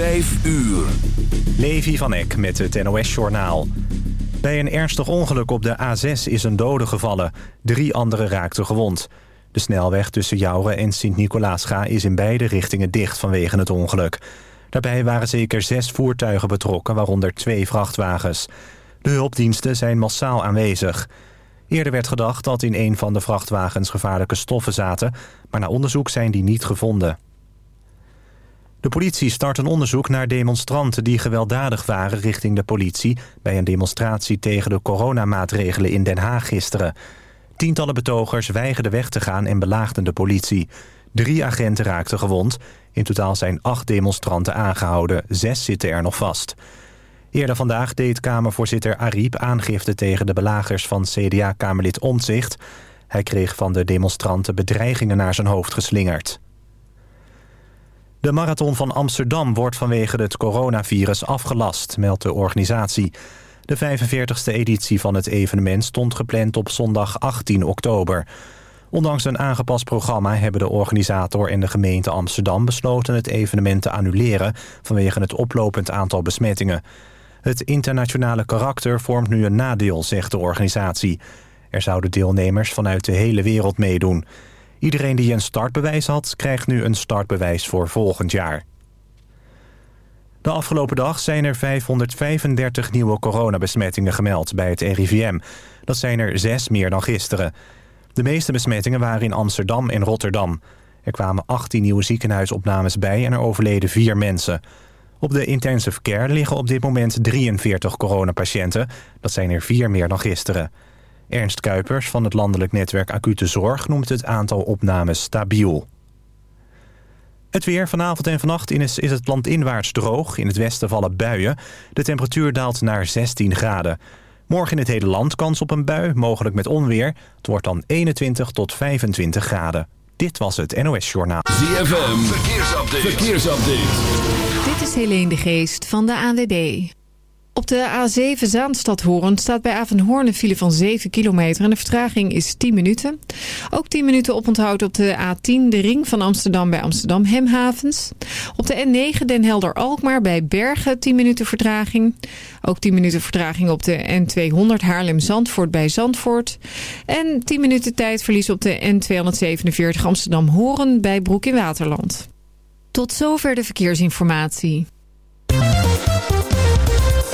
Vijf uur. Levi van Eck met het NOS-journaal. Bij een ernstig ongeluk op de A6 is een dode gevallen. Drie anderen raakten gewond. De snelweg tussen Jouren en Sint-Nicolaasga is in beide richtingen dicht vanwege het ongeluk. Daarbij waren zeker zes voertuigen betrokken, waaronder twee vrachtwagens. De hulpdiensten zijn massaal aanwezig. Eerder werd gedacht dat in een van de vrachtwagens gevaarlijke stoffen zaten... maar na onderzoek zijn die niet gevonden. De politie start een onderzoek naar demonstranten die gewelddadig waren richting de politie... bij een demonstratie tegen de coronamaatregelen in Den Haag gisteren. Tientallen betogers weigerden weg te gaan en belaagden de politie. Drie agenten raakten gewond. In totaal zijn acht demonstranten aangehouden. Zes zitten er nog vast. Eerder vandaag deed Kamervoorzitter Ariep aangifte tegen de belagers van CDA-Kamerlid Omtzigt. Hij kreeg van de demonstranten bedreigingen naar zijn hoofd geslingerd. De marathon van Amsterdam wordt vanwege het coronavirus afgelast, meldt de organisatie. De 45e editie van het evenement stond gepland op zondag 18 oktober. Ondanks een aangepast programma hebben de organisator en de gemeente Amsterdam besloten het evenement te annuleren vanwege het oplopend aantal besmettingen. Het internationale karakter vormt nu een nadeel, zegt de organisatie. Er zouden deelnemers vanuit de hele wereld meedoen. Iedereen die een startbewijs had, krijgt nu een startbewijs voor volgend jaar. De afgelopen dag zijn er 535 nieuwe coronabesmettingen gemeld bij het RIVM. Dat zijn er zes meer dan gisteren. De meeste besmettingen waren in Amsterdam en Rotterdam. Er kwamen 18 nieuwe ziekenhuisopnames bij en er overleden vier mensen. Op de intensive care liggen op dit moment 43 coronapatiënten. Dat zijn er vier meer dan gisteren. Ernst Kuipers van het landelijk netwerk Acute Zorg noemt het aantal opnames stabiel. Het weer vanavond en vannacht is, is het landinwaarts droog. In het westen vallen buien. De temperatuur daalt naar 16 graden. Morgen in het hele land kans op een bui, mogelijk met onweer. Het wordt dan 21 tot 25 graden. Dit was het NOS Journaal. ZFM, verkeersupdate. verkeersupdate. Dit is Helene de Geest van de ANWB. Op de A7 Zaanstad-Hoorn staat bij Avenhoorn een file van 7 kilometer en de vertraging is 10 minuten. Ook 10 minuten oponthoud op de A10, de ring van Amsterdam bij Amsterdam Hemhavens. Op de N9 Den Helder-Alkmaar bij Bergen 10 minuten vertraging. Ook 10 minuten vertraging op de N200 Haarlem-Zandvoort bij Zandvoort. En 10 minuten tijdverlies op de N247 Amsterdam-Horen bij Broek in Waterland. Tot zover de verkeersinformatie.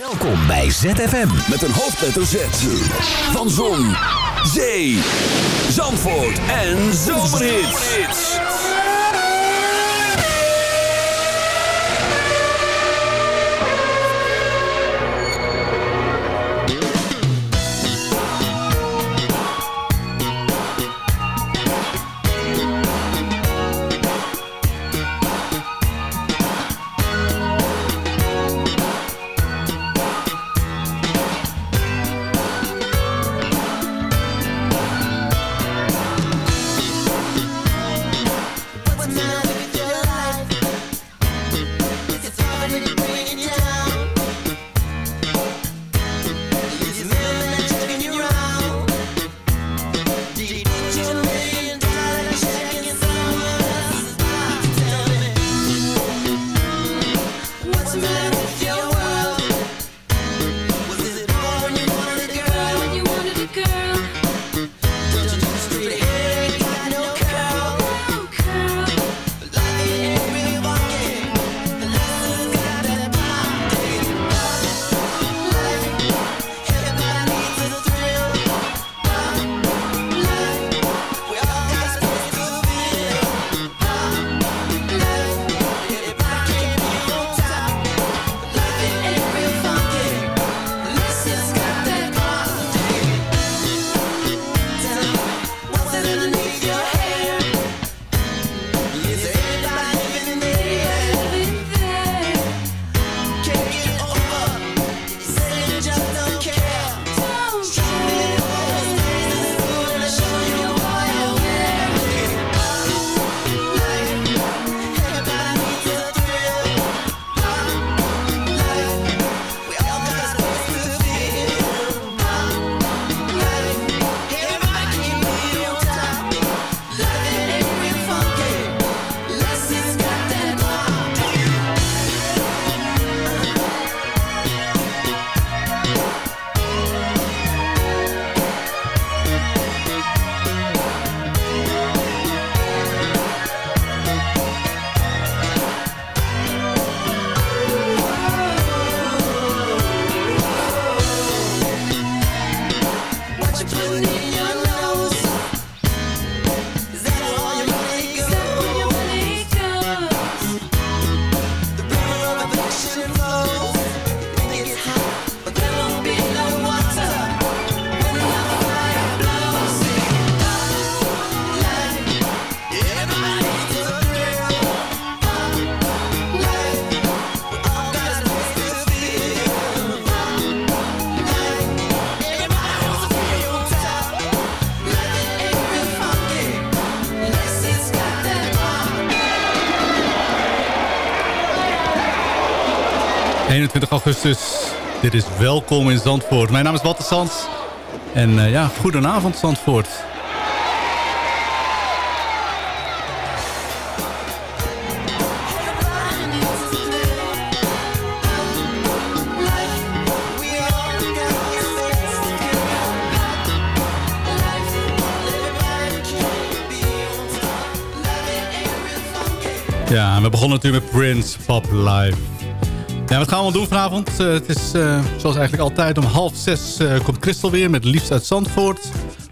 Welkom bij ZFM met een hoofdletter Z. Van Zon, Zee, Zandvoort en Zomerhits. Augustus. Dit is Welkom in Zandvoort. Mijn naam is Walter Sands. En uh, ja, goedenavond Zandvoort. Ja, we begonnen natuurlijk met Prince Pop Live. Ja, wat gaan we doen vanavond? Uh, het is uh, zoals eigenlijk altijd om half zes uh, komt Christel weer met Liefst uit Zandvoort.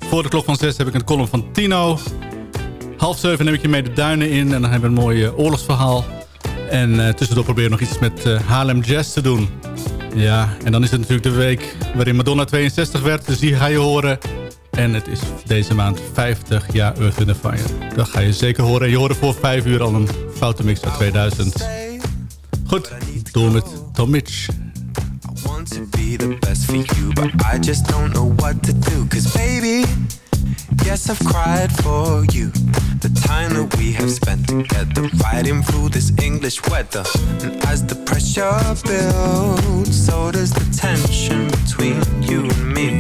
Voor de klok van zes heb ik een column van Tino. Half zeven neem ik je mee de duinen in en dan hebben we een mooi oorlogsverhaal. En tussendoor proberen we nog iets met Haarlem Jazz te doen. Ja, en dan is het natuurlijk de week waarin Madonna 62 werd. Dus die ga je horen. En het is deze maand 50 jaar Earth in the Fire. Dat ga je zeker horen. En je hoorde voor 5 uur al een foute mix uit 2000. Goed, door met Tom Mitch. I want to be the best for you, but I just don't know what to do. Cause baby, yes I've cried for you. The time that we have spent together, riding through this English weather. And as the pressure builds, so does the tension between you and me.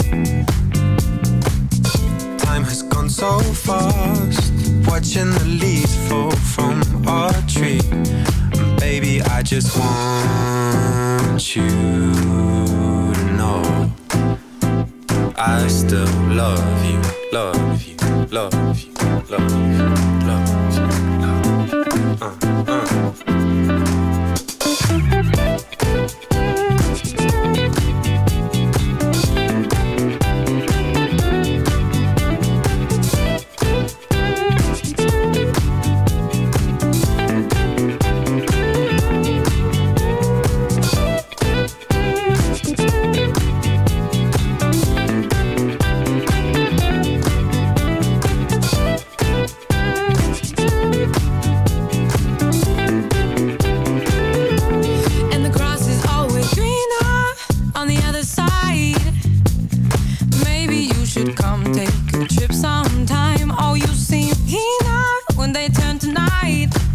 Time has gone so fast, watching the leaves fall from our tree Baby, I just want you to know I still love you, love you, love you, love you, love you, love you. Uh, uh. Dan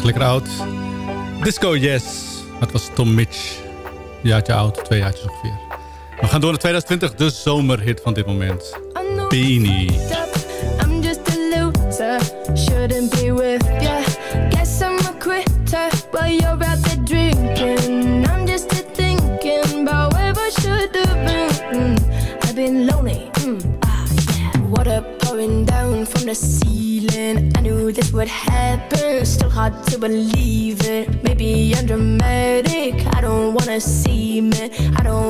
echt lekker oud. Disco Yes. Dat was Tom Mitch. Een jaartje oud, twee jaartjes ongeveer. We gaan door naar 2020, de zomerhit van dit moment. Beanie. believe it. Maybe I'm dramatic. I don't wanna see me. I don't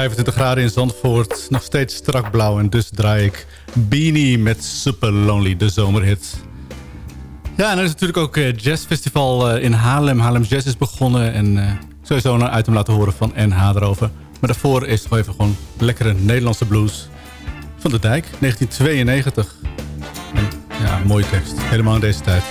25 graden in Zandvoort, nog steeds strak blauw. En dus draai ik Beanie met Super Lonely, de zomerhit. Ja, en er is natuurlijk ook eh, Jazz Festival eh, in Haarlem. Haarlem Jazz is begonnen en eh, sowieso een item laten horen van NH erover. Maar daarvoor is nog even gewoon lekkere Nederlandse blues van de Dijk, 1992. Ja, mooie tekst, helemaal in deze tijd.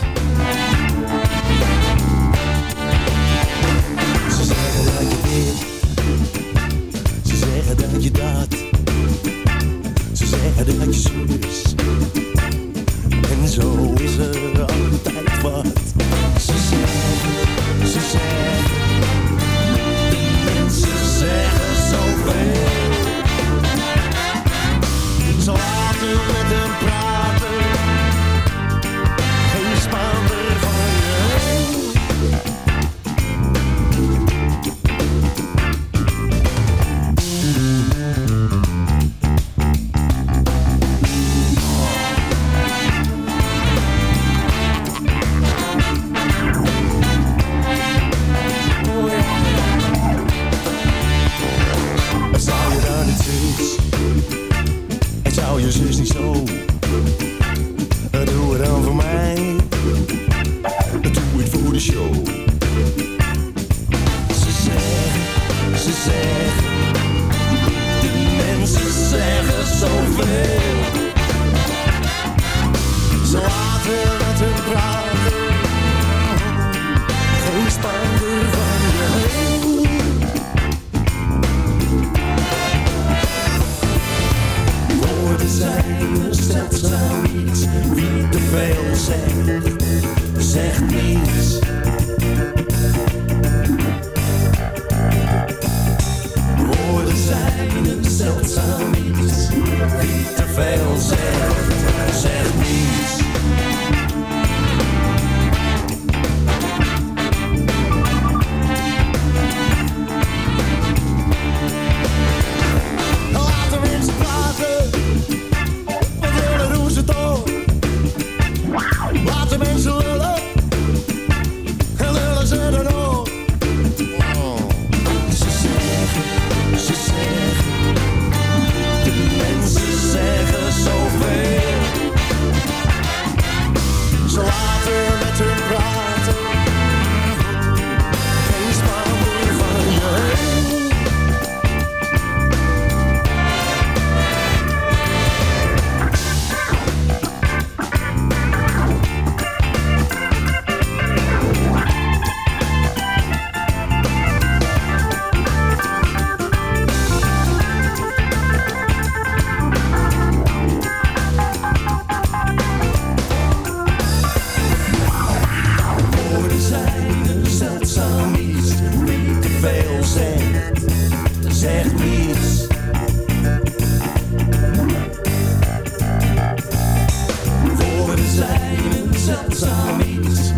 Zijn een zeldzaam iets.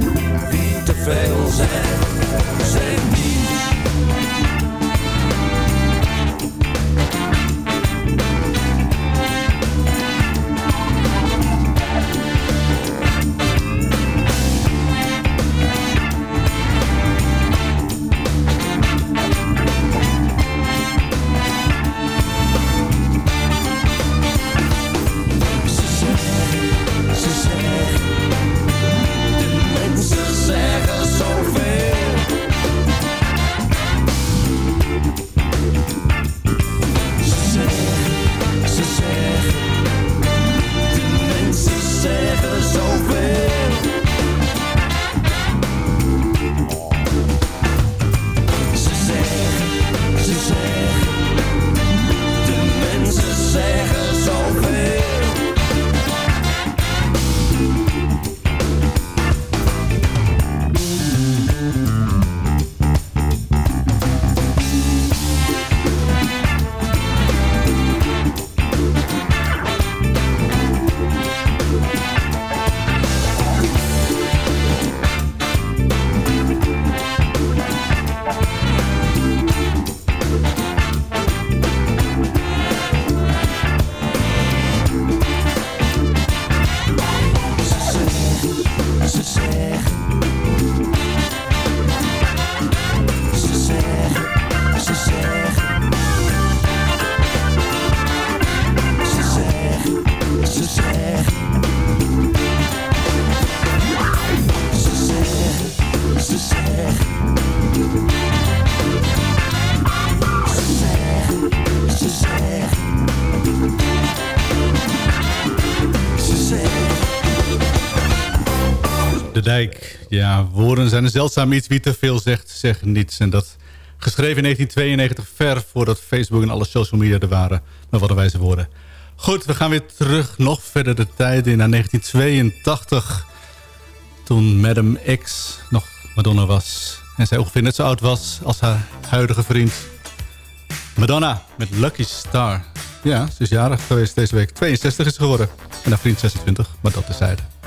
Wie te veel zegt, zegt niets. Dijk. Ja, woorden zijn een zeldzaam iets. Wie te veel zegt, zegt niets. En dat geschreven in 1992, ver voordat Facebook en alle social media er waren. Met wat wijze woorden. Goed, we gaan weer terug, nog verder de tijd in, naar 1982. Toen Madame X nog Madonna was. En zij ongeveer net zo oud was als haar huidige vriend. Madonna met Lucky Star. Ja, ze is jarig geweest deze week. 62 is ze geworden. En haar vriend 26, maar dat terzijde. You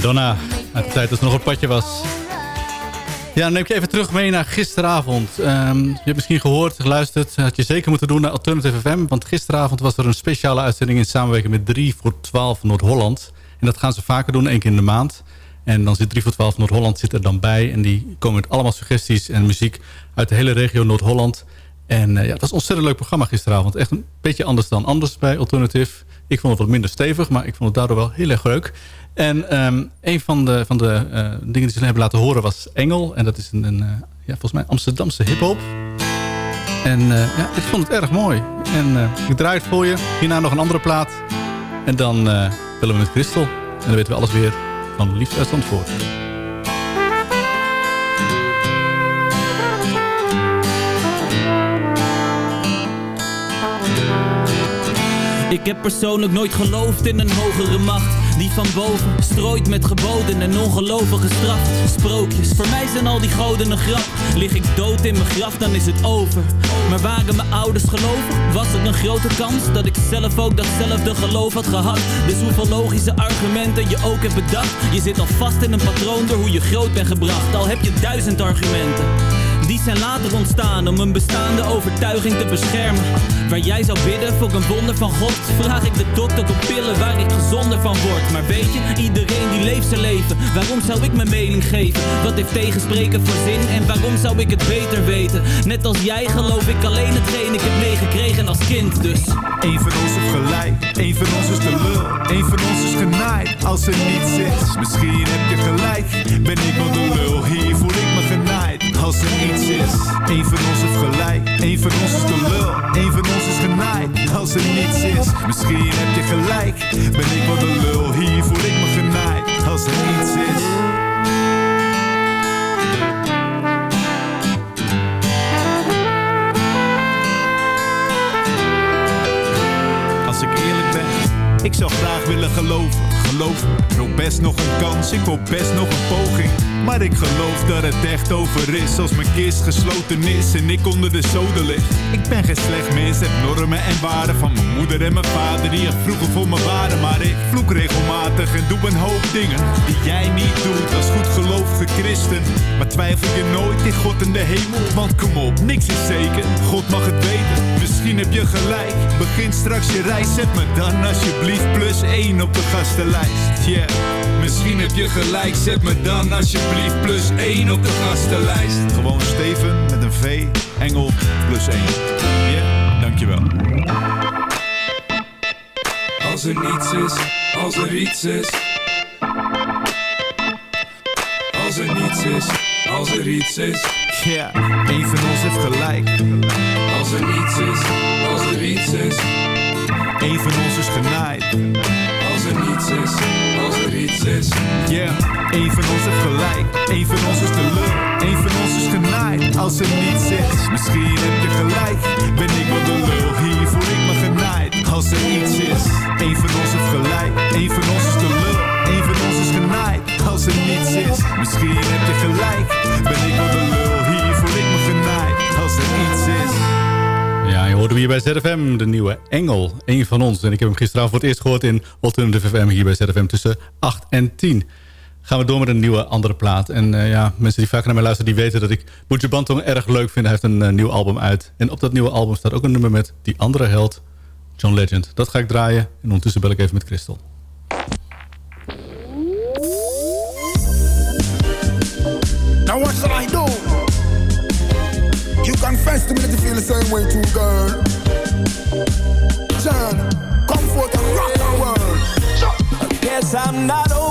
Madonna, uit de tijd dat ze nog op padje was. Ja, dan neem ik je even terug mee naar gisteravond. Ehm, je hebt misschien gehoord, geluisterd. Had je zeker moeten doen naar Alternative FM. Want gisteravond was er een speciale uitzending in samenwerking met 3 voor 12 Noord-Holland. En dat gaan ze vaker doen, één keer in de maand. En dan zit 3 voor 12 Noord-Holland zit er dan bij. En die komen met allemaal suggesties en muziek uit de hele regio Noord-Holland. En eh, ja, dat was een ontzettend leuk programma gisteravond. Echt een beetje anders dan anders bij Alternative. Ik vond het wat minder stevig, maar ik vond het daardoor wel heel erg leuk. En ehm, een van de, van de eh, dingen die ze hebben laten horen was Engel. En dat is een, een eh, ja, volgens mij Amsterdamse hiphop. En eh, ja, ik vond het erg mooi. En ik draai het voor je. Hierna nog een andere plaat. En dan willen we met Christel. En dan weten we alles weer van Liefde uit Zandvoort. Ik heb persoonlijk nooit geloofd in een hogere macht Die van boven strooit met geboden en ongelovige straf. Sprookjes, voor mij zijn al die goden een grap. Lig ik dood in mijn graf, dan is het over. Maar waren mijn ouders gelovig? Was er een grote kans dat ik zelf ook datzelfde geloof had gehad? Dus hoeveel logische argumenten je ook hebt bedacht Je zit al vast in een patroon door hoe je groot bent gebracht. Al heb je duizend argumenten die zijn later ontstaan om een bestaande overtuiging te beschermen. Waar jij zou bidden voor een wonder van God, vraag ik de dokter om pillen waar ik gezonder van word. Maar weet je, iedereen die leeft zijn leven. Waarom zou ik mijn mening geven? Wat heeft tegenspreken voor zin en waarom zou ik het beter weten? Net als jij geloof ik alleen hetgeen ik heb meegekregen als kind, dus. Eén van ons heeft gelijk, één van ons is de lul. Van ons is genaaid als er niets is. Misschien heb je gelijk, ben ik wel de lul. Hier voel ik me als er niets is. Eén van ons heeft gelijk, één van ons is de lul. Eén van ons is genaaid als er niets is. Misschien heb je gelijk, ben ik wel de lul. Hier voel ik me genaaid als er niets is. Als ik eerlijk ben, ik zou graag willen geloven. Geloof ik wil best nog een kans, ik wil best nog een poging. Maar ik geloof dat het echt over is als mijn kist gesloten is en ik onder de zoden lig. Ik ben geen slecht mens, heb normen en waarden van mijn moeder en mijn vader die er vroeger voor me waren. Maar ik vloek regelmatig en doe een hoop dingen die jij niet doet als goed gelovige christen. Maar twijfel je nooit in God en de hemel? Want kom op, niks is zeker, God mag het weten. Misschien heb je gelijk, begin straks je reis, zet me dan alsjeblieft plus 1 op de gastenlijst. Yeah. Misschien heb je gelijk, zet me dan alsjeblieft plus 1 op de gastenlijst. Gewoon Steven met een V, Engel plus 1. Yeah, dankjewel. Als er niets is, als er iets is. Als er niets is, als er iets is. Ja, yeah, één van ons heeft gelijk. Als er niets is, als er iets is. Eén van ons is genaaid. Er is, als er iets is. Yeah, één van ons heeft gelijk. Eén van ons is de. Eén van ons is genaaid. Als er niets is, misschien heb je gelijk. Ben ik wel de lul, hier voel ik me genaaid. Als er iets is, één van ons heeft gelijk. Eén van ons is de lul. Eén van ons is genaaid. Als er niets is, misschien heb je gelijk. Ben ik wel de lul, Ja, je hoorde hier bij ZFM, de nieuwe Engel. Een van ons. En ik heb hem gisteravond voor het eerst gehoord in Alternative FM hier bij ZFM tussen 8 en 10. Gaan we door met een nieuwe andere plaat. En uh, ja, mensen die vaker naar mij luisteren, die weten dat ik Boetje Banton erg leuk vind. Hij heeft een uh, nieuw album uit. En op dat nieuwe album staat ook een nummer met die andere held, John Legend. Dat ga ik draaien. En ondertussen bel ik even met Christel. Now what shall I do? confess to me that you feel the same way too, girl. Turn, come forth and rock the world. Guess I'm not old.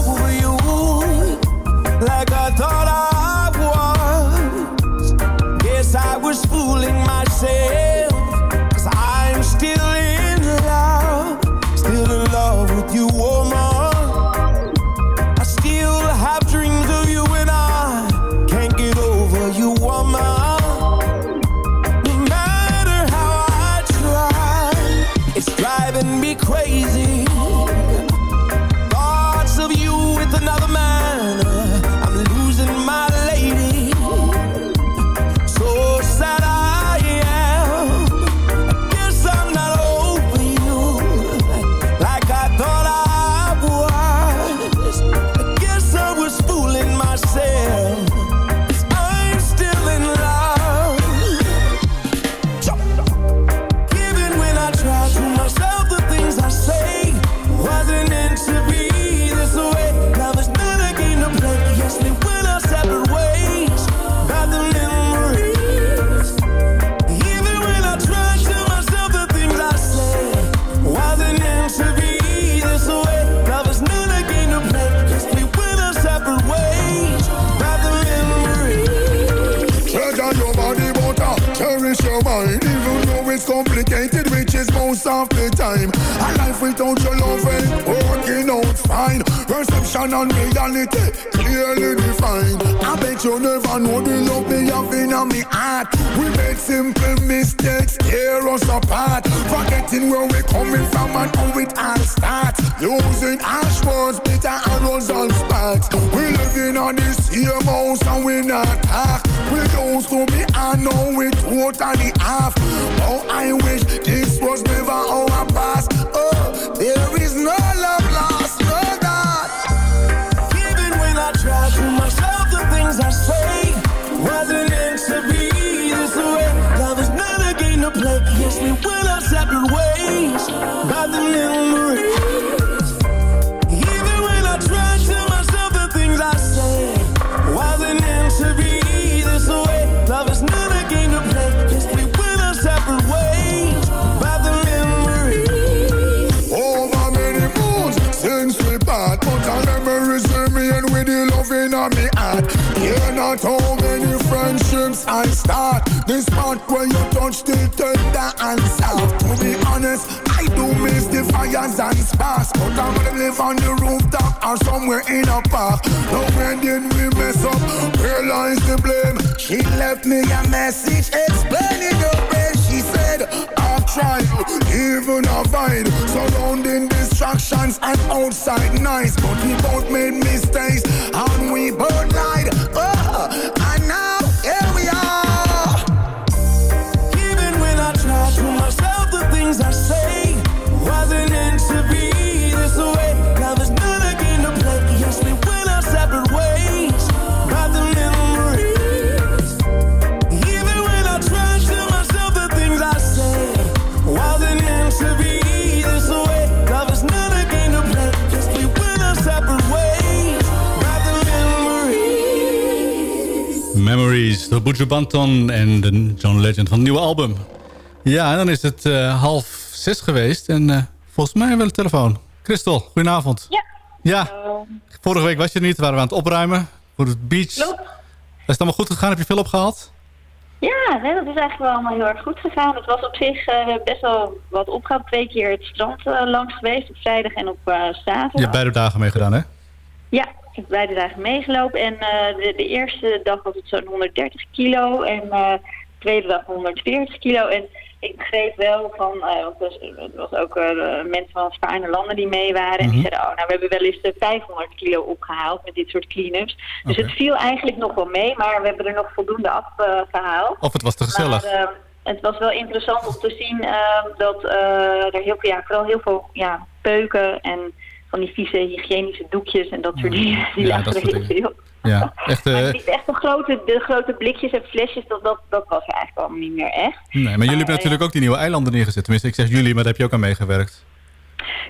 Complicated, which is most of the time. A life without your love ain't working out fine. Perception and reality clearly defined. I bet you never know the love me have in me heart. We make simple mistakes, tear us apart. Forgetting where we're coming from and how it all starts. Using ash words, bitter arrows and sparks. We living on this same house and we not talk. We used to be, I know we totally off. Oh, I wish this was never our past. Oh, there is no love You're how many friendships I start. This part where you touch the tender and soft. To be honest, I do miss the fires and sparks, but I'm gonna live on the rooftop or somewhere in a park. Now when did we mess up? Realize the blame. She left me a message explaining the way she said. I've tried, even avoid surrounding distractions and outside noise. But we both made mistakes and we both lied. Door Banton en de John Legend van het nieuwe album. Ja, en dan is het eh, half zes geweest en eh, volgens mij wel de telefoon. Christel, goedenavond. Ja. Ja, vorige week was je er niet, waren we aan het opruimen voor het beach. Klopt. Is het allemaal goed gegaan? Heb je veel opgehaald? Ja, nee, dat is eigenlijk wel allemaal heel erg goed gegaan. Het was op zich eh, best wel wat opgehaald. Twee keer het strand langs geweest, op vrijdag en op zaterdag. Je hebt beide dagen meegedaan, hè? Ja, heb beide dagen meegelopen. En eh, de, de eerste dag was het zo'n 130 kilo en eh, de tweede dag 140 kilo. En ik begreep wel van, want er was- ook mensen van verscheidene landen die mee waren. En die Mhm. zeiden, oh, nou, we hebben wel eens de 500 kilo opgehaald met dit soort clean-ups. Dus het viel eigenlijk nog wel mee, maar we hebben er nog voldoende afgehaald. Of het was te gezellig? Maar, eh, het was wel interessant om te zien eh, dat er heel ja, vooral heel veel ja, peuken en van die vieze hygiënische doekjes en dat soort dingen. Die Ja, dat soort dingen. Ja, echt... eh, Maar niet echt de grote, de grote blikjes en flesjes, dat, dat, dat was eigenlijk allemaal niet meer echt. nee, maar jullie hebben natuurlijk ook die nieuwe eilanden neergezet. Tenminste, ik zeg jullie, maar daar heb je ook aan meegewerkt.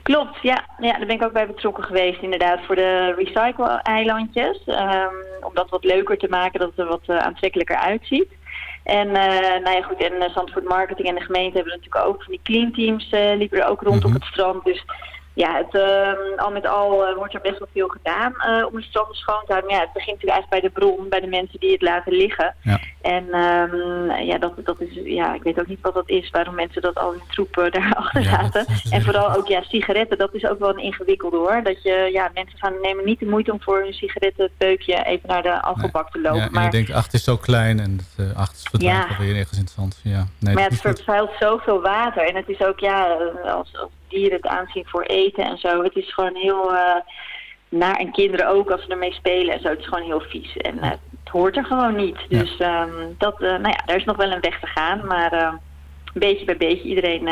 Klopt, ja. ja. Daar ben ik ook bij betrokken geweest inderdaad voor de recycle-eilandjes. Ehm, om dat wat leuker te maken, dat het er wat eh, aantrekkelijker uitziet. En uh, nou ja, goed, en uh, Zandvoort Marketing en de gemeente hebben natuurlijk ook van die clean teams liepen er ook rond op het strand. Dus ja, het, uh, al met al uh, wordt er best wel veel gedaan uh, om de stranden schoon te houden. Maar ja, het begint natuurlijk eigenlijk bij de bron, bij de mensen die het laten liggen. Ja. En um, ja, dat, dat is, ja, ik weet ook niet wat dat is, waarom mensen dat al in troepen daar achterlaten. Ja, en vooral ook, ja, sigaretten, dat is ook wel een ingewikkelde hoor. Dat je, ja, mensen gaan nemen niet de moeite om voor hun sigarettenpeukje even naar de afvalbak te lopen. Ja, maar je denkt, is zo klein en het uh, ach, het verdwijnt ja. alweer ergens in het zand. Ja, nee, maar het vervuilt zoveel water en het is ook, ja, als, als dieren het aanzien voor eten en zo. Het is gewoon heel uh, naar en kinderen ook als ze ermee spelen en zo. Het is gewoon heel vies en uh, het hoort er gewoon niet. Ja. Dus um, dat, uh, nou ja, daar is nog wel een weg te gaan, maar beetje bij beetje iedereen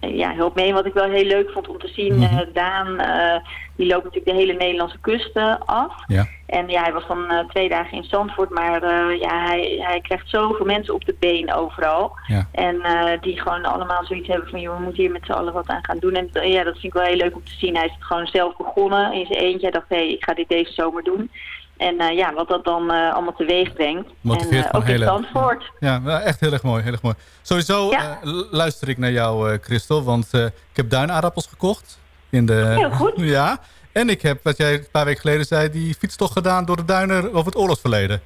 ja, hulp mee. Wat ik wel heel leuk vond om te zien, Mhm. uh, Daan, uh, die loopt natuurlijk de hele Nederlandse kust uh, af. Ja. En ja, hij was dan uh, twee dagen in Zandvoort, maar uh, ja, hij, hij krijgt zoveel mensen op de been overal. Ja. En uh, die gewoon allemaal zoiets hebben van, joh, we moeten hier met z'n allen wat aan gaan doen. En uh, ja, dat vind ik wel heel leuk om te zien. Hij is het gewoon zelf begonnen in zijn eentje. Hij dacht, hé, hey, ik ga dit deze zomer doen. En uh, ja, wat dat dan uh, allemaal teweeg brengt. Motiveert en uh, ook in heel Zandvoort. Ja, ja, echt heel erg mooi. Heel erg mooi. Sowieso Ja. luister ik naar jou, Christel. Want ik heb duinaardappels gekocht. In de, Heel goed. Ja. En ik heb, wat jij een paar weken geleden zei, die fietstocht gedaan door de duinen over het oorlogsverleden.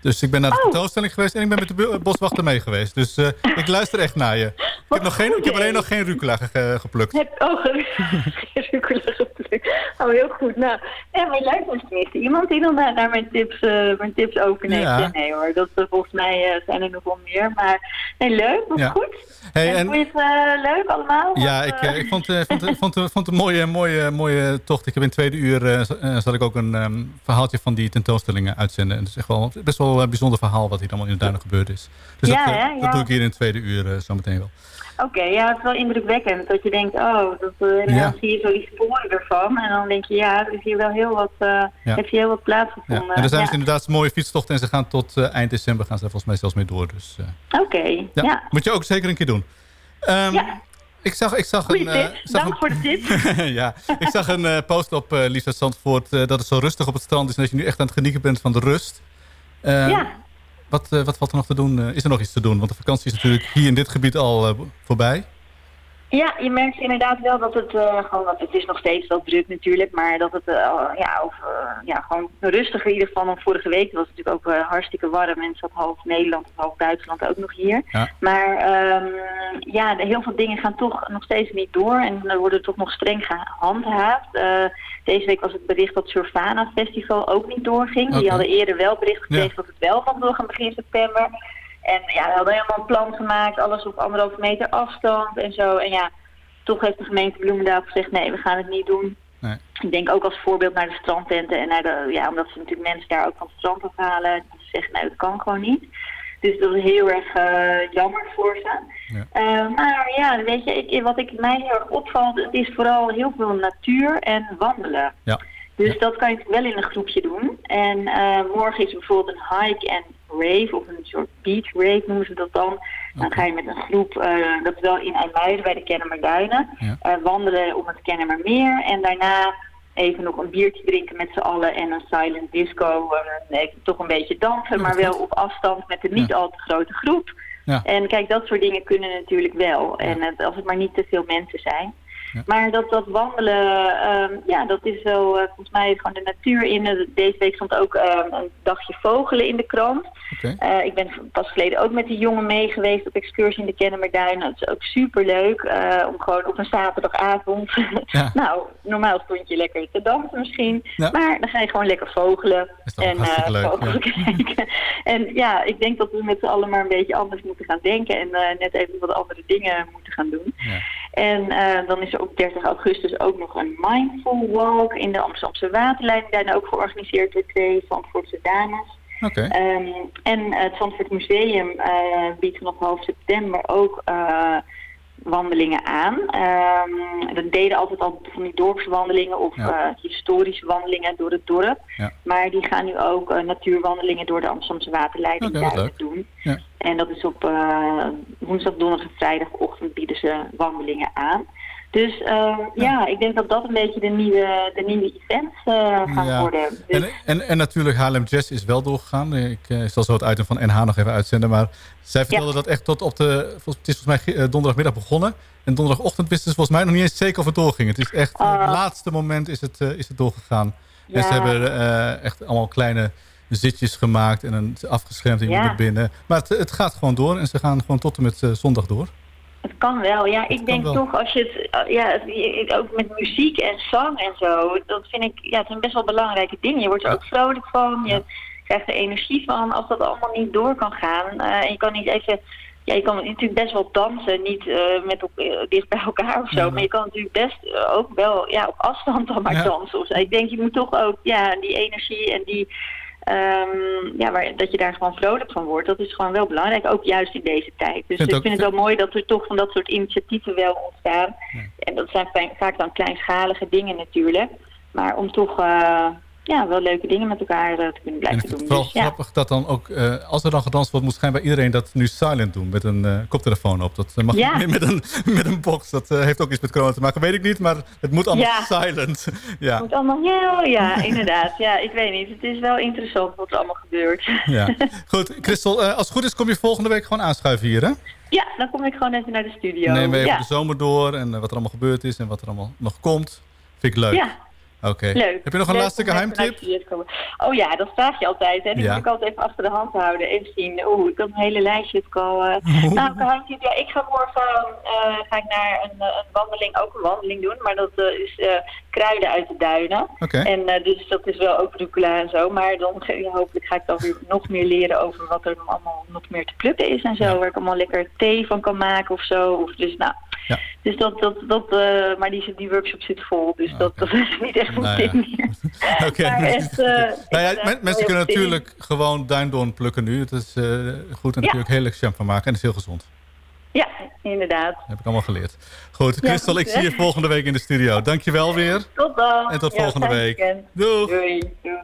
Dus ik ben naar de Oh. tentoonstelling geweest en ik ben met de bu- boswachter mee geweest. Dus uh, ik luister echt naar je. Ik heb, nog geen, ik heb alleen nog geen rucola ge- ge- geplukt. Heb, oh, rucola geplukt. Oh, heel goed. Nou, ja, maar luister tenminste. Iemand die dan naar, mijn tips, uh, mijn tips overneemt. Ja. Nee hoor, dat, uh, volgens mij zijn er nog wel meer. Maar nee, leuk, Ja. goed. Hey, en, en- Vond je het leuk allemaal? Ja, ik, eh, ik vond, eh, vond, eh, vond, eh, vond het een mooie, mooie, mooie tocht. Ik heb in het tweede uur eh, eh, zal ik ook een ehm, verhaaltje van die tentoonstellingen uitzenden. En het is echt wel best wel bijzonder verhaal wat hier allemaal in de duinen gebeurd is. Dus Ja, dat, eh? Ja. dat doe ik hier in het tweede uur eh, zo meteen wel. Oké, ja, het is wel indrukwekkend. Dat je denkt, oh, dat, Ja. dan zie je zo die sporen ervan. En dan denk je, ja, er is hier wel heel wat, uh, Ja. heeft hier heel wat Ja. plaatsgevonden. En er zijn ja. dus inderdaad mooie fietstochten en ze gaan tot eh, eind december gaan ze volgens mij zelfs mee door. Dus eh, Oké, ja. ja. moet je ook zeker een keer doen. Ehm, Ja. Ik zag, ik zag Goeie een... eh, zag Dank een- voor de tip. ja, ik zag een eh, post op uh, uit Zandvoort eh, dat het zo rustig op het strand is... en dat je nu echt aan het genieten bent van de rust. Ehm, ja. Wat, eh, wat valt er nog te doen? Eh, is er nog iets te doen? Want de vakantie is natuurlijk hier in dit gebied al eh, voorbij. Ja, je merkt inderdaad wel dat het uh, gewoon, dat het is nog steeds wel druk natuurlijk, maar dat het uh, ja, of, uh, ja, gewoon rustiger in ieder geval dan vorige week. Het was natuurlijk ook hartstikke warm en zat half Nederland of half Duitsland ook nog hier. Ja. Maar um, ja, heel veel dingen gaan toch nog steeds niet door en er worden toch nog streng gehandhaafd. Deze week was het bericht dat Surfana Festival ook niet doorging. Okay. Die hadden eerder wel bericht gekregen Ja. dat het wel van doorgaan begin september. En ja, we hadden helemaal een plan gemaakt, alles op anderhalve meter afstand en zo. En ja, toch heeft de gemeente Bloemendaal gezegd, nee, we gaan het niet doen. Nee. Ik denk ook als voorbeeld naar de strandtenten en naar de, ja, omdat ze natuurlijk mensen daar ook van het strand afhalen. Ze zeggen, nee, dat kan gewoon niet. Dus dat is heel erg uh, jammer voor ze. Ja. Uh, maar ja, weet je, ik, wat ik mij heel erg opvalt, het is vooral heel veel natuur en wandelen. Ja. Dus dat kan je wel in een groepje doen. En uh, morgen is bijvoorbeeld een hike en rave, of een soort beach rave noemen ze dat dan. Dan ga je met een groep, uh, dat is wel in IJmuiden bij de Kennemerduinen, Ja. uh, wandelen op het Kennemermeer. En daarna even nog een biertje drinken met z'n allen en een silent disco. Uh, toch een beetje dansen, maar wel op afstand met een niet Ja. al te grote groep. Ja. En kijk, dat soort dingen kunnen natuurlijk wel. En het, als het maar niet te veel mensen zijn. Ja. Maar dat, dat wandelen, ehm, ja, dat is wel uh, volgens mij gewoon de natuur in. Uh, Deze week stond ook um, een dagje vogelen in de krant. Uh, ik ben pas geleden ook met die jongen mee geweest op excursie in de Kennemerduinen. Dat is ook super leuk om gewoon op een zaterdagavond. Ja. nou, normaal stond je lekker te dansen misschien. Ja. Maar dan ga je gewoon lekker vogelen. En vogels kijken. En ja, ik denk dat we met z'n allen maar een beetje anders moeten gaan denken. En uh, net even wat andere dingen moeten gaan doen. En uh, dan is er op 30 augustus ook nog een mindful walk in de Amsterdamse waterlijn. Daarna ook georganiseerd door twee Zandvoortse dames. Oké. Um, en het Zandvoort Museum uh, biedt vanaf half september ook uh, wandelingen aan. Um, dat deden altijd al van die dorpswandelingen of Ja. uh, historische wandelingen door het dorp. Ja. Maar die gaan nu ook uh, natuurwandelingen door de Amsterdamse waterleiding okay, leuk. doen. Ja. En dat is op uh, woensdag, donderdag en vrijdagochtend bieden ze wandelingen aan. Dus uh, ja, ik denk dat dat een beetje de nieuwe, de nieuwe events uh, gaan Ja. worden. Dus, En, en, en natuurlijk Haarlem Jazz is wel doorgegaan. Ik eh, zal zo het item van NH nog even uitzenden. Maar zij vertelde dat echt tot op de... Het is volgens mij eh, donderdagmiddag begonnen. En donderdagochtend wisten ze volgens mij nog niet eens zeker of het doorging. Het is echt... Ah. het laatste moment is het, eh, is het doorgegaan. En ze hebben eh, echt allemaal kleine zitjes gemaakt. En een afgeschermd in Ja. binnen. Maar het, het gaat gewoon door. En ze gaan gewoon tot en met eh, zondag door. Het kan wel, ja. Ik denk wel. toch als je het, uh, ja, ook met muziek en zang en zo, dat vind ik, ja, het zijn best wel belangrijke dingen. Je wordt er ook vrolijk van, je krijgt er energie van. Als dat allemaal niet door kan gaan eh, en je kan niet even, ja, je kan natuurlijk best wel dansen, niet eh, met op, eh, dicht bij elkaar of zo, maar je kan natuurlijk best eh, ook wel, ja, op afstand dan maar Ja. dansen. Of zo. Ik denk, je moet toch ook, ja, die energie en die, ehm, ja, waar, dat je daar gewoon vrolijk van wordt, dat is gewoon wel belangrijk, ook juist in deze tijd. Dus ik ook- vind het wel mooi dat er toch van dat soort initiatieven wel ontstaan. En dat zijn vaak dan kleinschalige dingen natuurlijk. Maar om toch eh, ja, wel leuke dingen met elkaar eh, te kunnen blijven doen. Vooral Dus, ja. grappig dat dan ook, eh, als er dan gedanst wordt, moet schijnbaar iedereen dat nu silent doen. Met een eh, koptelefoon op. Dat mag Ja. niet meer met een, met een box. Dat heeft ook iets met corona te maken. Weet ik niet, maar het moet allemaal Ja. silent. ja. Moet allemaal heel, ja, inderdaad. Ja, ik weet niet. Het is wel interessant wat er allemaal gebeurt. ja. Goed, Christel, als het goed is kom je volgende week gewoon aanschuiven hier, hè? Ja, dan kom ik gewoon even naar de studio. Neem we even ja. de zomer door en wat er allemaal gebeurd is en wat er allemaal nog komt. Vind ik leuk. Ja. Oké. Leuk. Heb je nog een Leuk laatste geheimtip? Oh ja, dat vraag je altijd. Hè. Die Ja. moet ik altijd even achter de hand houden. Even zien. Oeh, ik heb een hele lijstje. eh. Nou, geheimtip. Ja, ik ga morgen eh, ga ik naar een, eh, een wandeling, ook een wandeling doen. Maar dat is kruiden uit de duinen. Oké. En dus dat is wel ook rucola en zo. Maar dan ja, hopelijk ga ik dan weer nog meer leren over wat er nog allemaal nog meer te plukken is en zo. Waar ik allemaal lekker thee van kan maken of zo. Of dus nou... Ja. Dus dat, dat, dat eh, maar die, die workshop zit vol, dus dat, dat is niet echt mijn Nou ding. Oké. Eh, Nou ja, mensen kunnen natuurlijk gewoon duindoorn plukken nu. Het is eh, goed en natuurlijk heel leuk jam van maken. En het is heel gezond. Ja, inderdaad. Dat heb ik allemaal geleerd. Goed, Christel, goed, ik zie je volgende week in de studio. Dankjewel weer. Tot dan. En tot volgende week. Doeg. Doei. Doeg.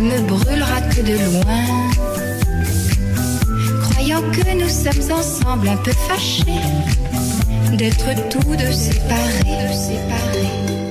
Ne me brûlera que de loin. Croyant que nous sommes ensemble un peu fâchés d'être tous deux séparés, séparés.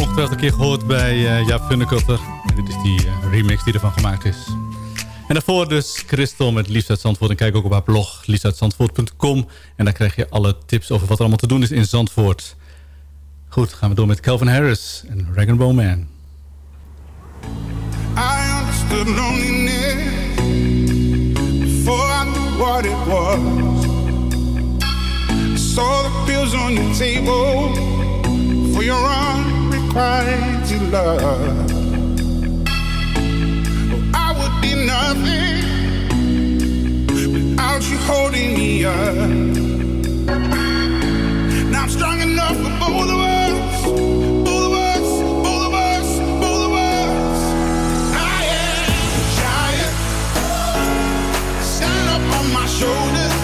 ongetwijfeld een keer gehoord bij uh, Jaap En dit is die eh, remix die ervan gemaakt is. En daarvoor dus Christel met Liefst uit Zandvoort. En kijk ook op haar blog liefstuitzandvoort.com. En daar krijg je alle tips over wat er allemaal te doen is in Zandvoort. Goed, gaan we door met Calvin Harris en Rag and Man. I understood loneliness Before I knew what it was I saw the pills table For your arms love. Oh, I would be nothing without you holding me up. Now I'm strong enough for both of us. I am a giant. Stand up on my shoulders.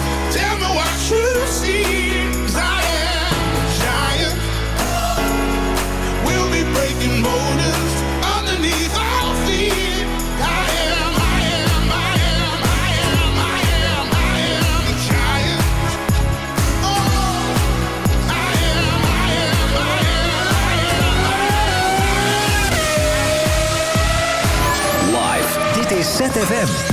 ZFM.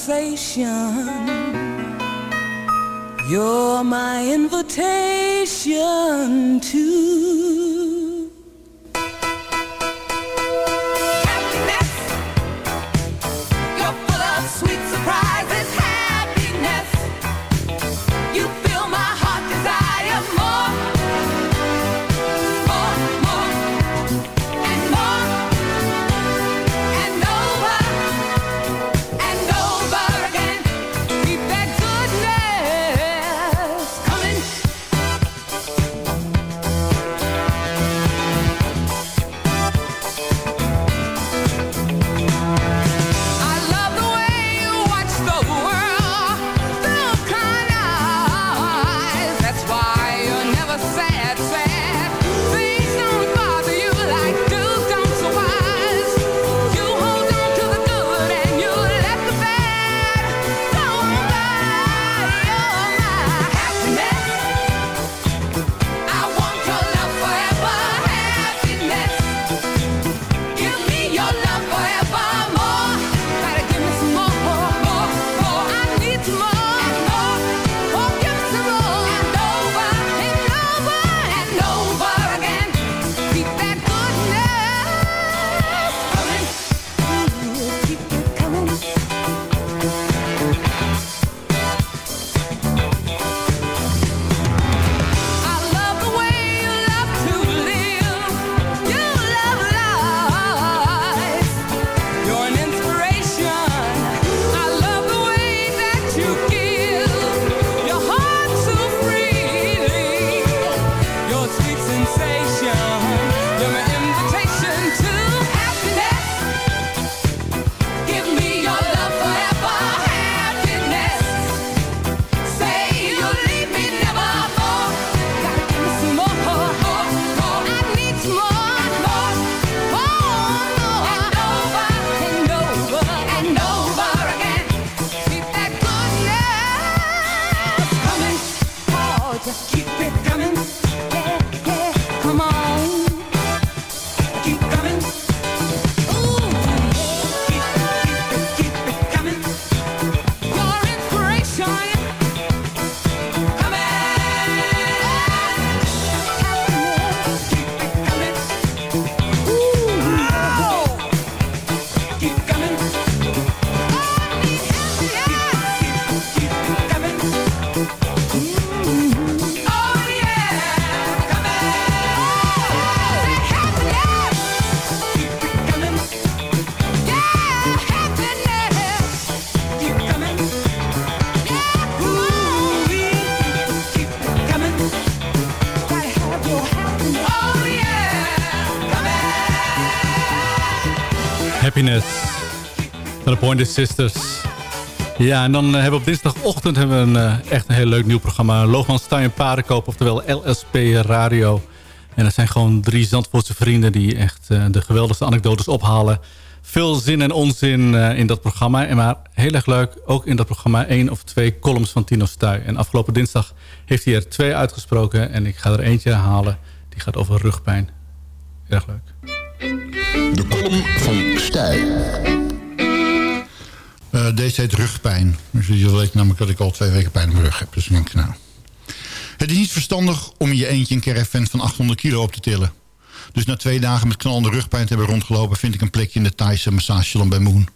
Sweet sensation. You're my invitation Happiness van de Pointed Sisters. Ja, en dan eh, hebben we op dinsdagochtend hebben we een, eh, echt een heel leuk nieuw programma. Logan Stein en Paardenkoop, oftewel LSP Radio. En dat zijn gewoon drie Zandvoortse vrienden die echt eh, de geweldigste anekdotes ophalen. Veel zin en onzin in dat programma. En maar heel erg leuk, ook in dat programma één of twee columns van Tino Stuy. En afgelopen dinsdag heeft hij er twee uitgesproken. En ik ga er eentje halen. Die gaat over rugpijn. Erg leuk. De column van Stijl. Eh, deze heet rugpijn. Dus je weet namelijk dat ik al twee weken pijn in mijn rug heb. Dus ik denk, nou. Het is niet verstandig om je eentje een caravan van 800 kilo op te tillen. Dus na twee dagen met knallende rugpijn te hebben rondgelopen... vind ik een plekje in de Thaise massagesalon bij Moon.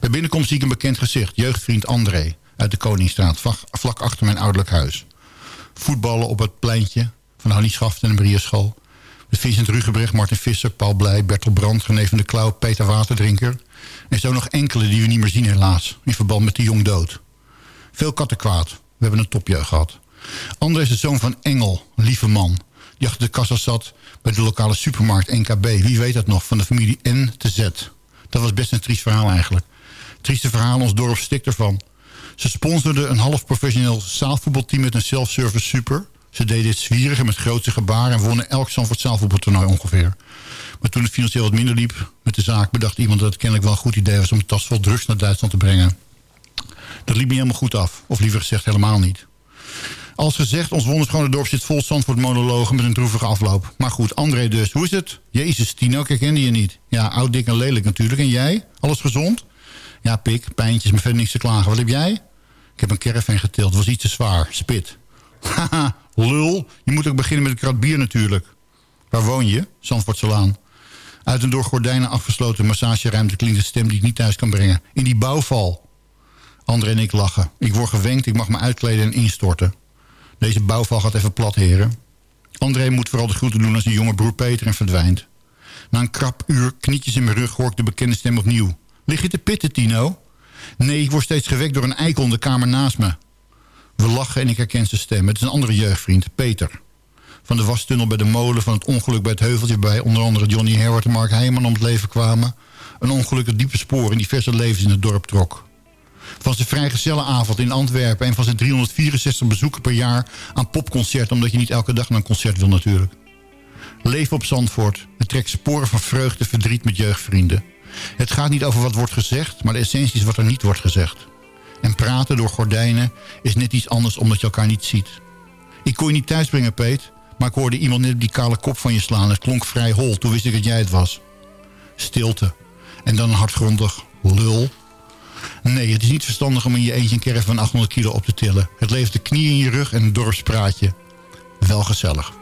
Bij binnenkomst zie ik een bekend gezicht. Jeugdvriend André uit de Koningsstraat. Vlak, vlak achter mijn ouderlijk huis. Voetballen op het pleintje van Hannie Schaft en de Brierschool. Met Vincent Rugebrecht, Martin Visser, Paul Blij, Bertel Brandt... René van der Klauw, Peter Waterdrinker... En zo nog enkele die we niet meer zien helaas. In verband met de jong dood. Veel kattenkwaad. We hebben een topjeugd gehad. André is de zoon van Engel. Lieve man. Die achter de kassa zat bij de lokale supermarkt NKB. Wie weet dat nog? Van de familie N te Z. Dat was best een triest verhaal eigenlijk. Trieste verhaal. Ons dorp stikt ervan. Ze sponsorden een half professioneel zaalvoetbalteam met een self-service super. Ze deden het zwierig en met grootse gebaren... en wonnen elk Zandvoort zaalvoetbaltoernooi ongeveer. Maar toen het financieel wat minder liep met de zaak... bedacht iemand dat het kennelijk wel een goed idee was... om een tas vol drugs naar Duitsland te brengen. Dat liep niet helemaal goed af. Of liever gezegd helemaal niet. Als gezegd, ons wonderschone dorp zit vol Zandvoort monologen... met een droevige afloop. Maar goed, André dus. Hoe is het? Jezus, Tino, ik herkende je niet. Ja, oud, dik en lelijk natuurlijk. En jij? Alles gezond? Ja, pik, pijntjes, maar verder niks te klagen. Wat heb jij? Ik heb een caravan getild. Was iets te zwaar. Spit. Haha, lul. Je moet ook beginnen met een krat bier natuurlijk. Waar woon je? Zandvoortselaan. Uit een door gordijnen afgesloten massageruimte klinkt een stem die ik niet thuis kan brengen. In die bouwval. André en ik lachen. Ik word gewenkt, ik mag me uitkleden en instorten. Deze bouwval gaat even plat, heren. André moet vooral de groeten doen als zijn jonge broer Peter en verdwijnt. Na een krap uur, knietjes in mijn rug, hoor ik de bekende stem opnieuw. Lig je te pitten, Tino? Nee, ik word steeds gewekt door een eikel in de kamer naast me. We lachen en ik herken zijn stem. Het is een andere jeugdvriend, Peter. Van de wastunnel bij de molen, van het ongeluk bij het heuveltje... bij onder andere Johnny Herwart en Mark Heijman om het leven kwamen. Een ongeluk dat diepe sporen in diverse levens in het dorp trok. Van zijn vrijgezellenavond in Antwerpen... en van zijn 364 bezoeken per jaar aan popconcerten... omdat je niet elke dag naar een concert wil natuurlijk. Leven op Zandvoort. Het trekt sporen van vreugde, verdriet met jeugdvrienden. Het gaat niet over wat wordt gezegd, maar de essentie is wat er niet wordt gezegd. En praten door gordijnen is net iets anders omdat je elkaar niet ziet. Ik kon je niet thuisbrengen, Peet, maar ik hoorde iemand net op die kale kop van je slaan. Het klonk vrij hol, toen wist ik dat jij het was. Stilte. En dan een hardgrondig lul. Nee, het is niet verstandig om in je eentje een caravan van 800 kilo op te tillen. Het levert de knie in je rug en een dorpspraatje. Wel gezellig.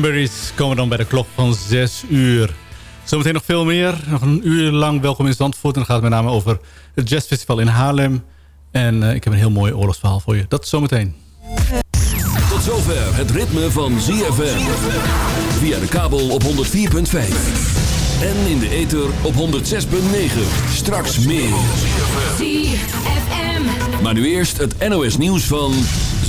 Cranberries komen we dan bij de klok van 6 uur. Zometeen nog veel meer. Nog een uur lang welkom in Zandvoort. En dan gaat het met name over het jazzfestival in Haarlem. En eh, ik heb een heel mooi oorlogsverhaal voor je. Dat zometeen. Tot zover het ritme van ZFM. Via de kabel op 104.5. En in de ether op 106.9. Straks meer. ZFM. Maar nu eerst het NOS nieuws van...